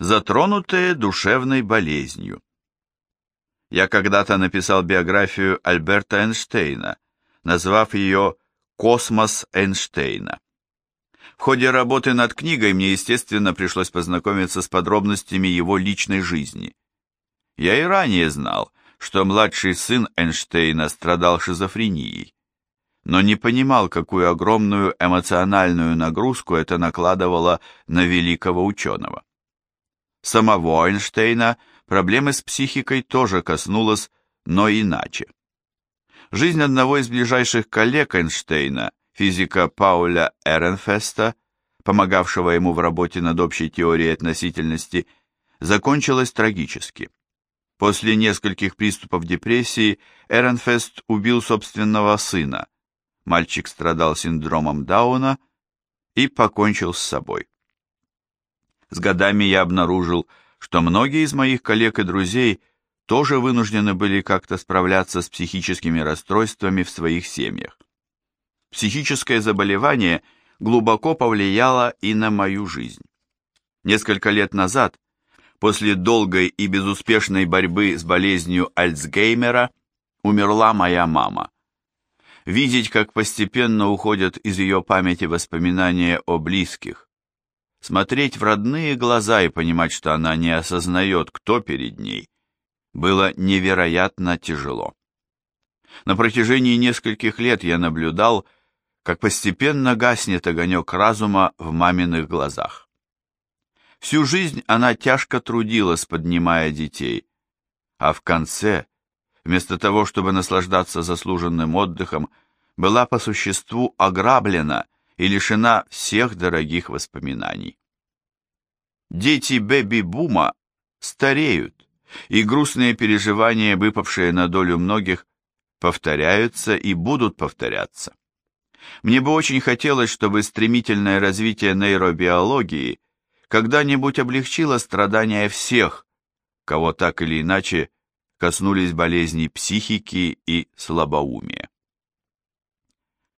затронутые душевной болезнью. Я когда-то написал биографию Альберта Эйнштейна, назвав ее «Космос Эйнштейна». В ходе работы над книгой мне, естественно, пришлось познакомиться с подробностями его личной жизни. Я и ранее знал, что младший сын Эйнштейна страдал шизофренией, но не понимал, какую огромную эмоциональную нагрузку это накладывало на великого ученого. Самого Эйнштейна проблемы с психикой тоже коснулось, но иначе. Жизнь одного из ближайших коллег Эйнштейна, физика Пауля Эренфеста, помогавшего ему в работе над общей теорией относительности, закончилась трагически. После нескольких приступов депрессии Эренфест убил собственного сына. Мальчик страдал синдромом Дауна и покончил с собой. С годами я обнаружил, что многие из моих коллег и друзей тоже вынуждены были как-то справляться с психическими расстройствами в своих семьях. Психическое заболевание глубоко повлияло и на мою жизнь. Несколько лет назад, после долгой и безуспешной борьбы с болезнью Альцгеймера, умерла моя мама. Видеть, как постепенно уходят из ее памяти воспоминания о близких, Смотреть в родные глаза и понимать, что она не осознает, кто перед ней, было невероятно тяжело. На протяжении нескольких лет я наблюдал, как постепенно гаснет огонек разума в маминых глазах. Всю жизнь она тяжко трудилась, поднимая детей, а в конце, вместо того, чтобы наслаждаться заслуженным отдыхом, была по существу ограблена и лишена всех дорогих воспоминаний. Дети бэби-бума стареют, и грустные переживания, выпавшие на долю многих, повторяются и будут повторяться. Мне бы очень хотелось, чтобы стремительное развитие нейробиологии когда-нибудь облегчило страдания всех, кого так или иначе коснулись болезни психики и слабоумия.